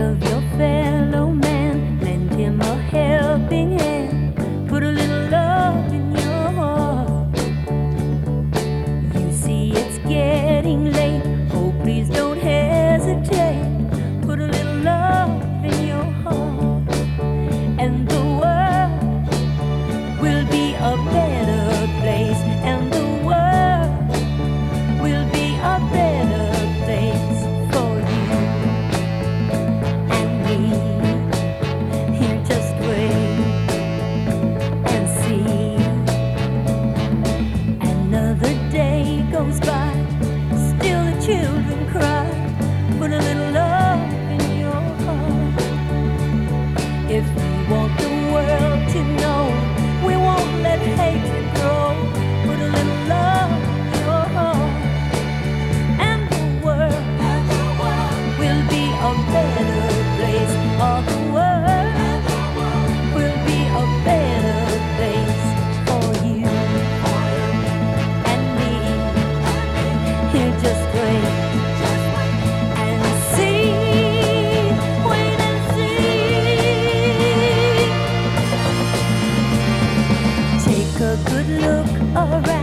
of your face. A little around.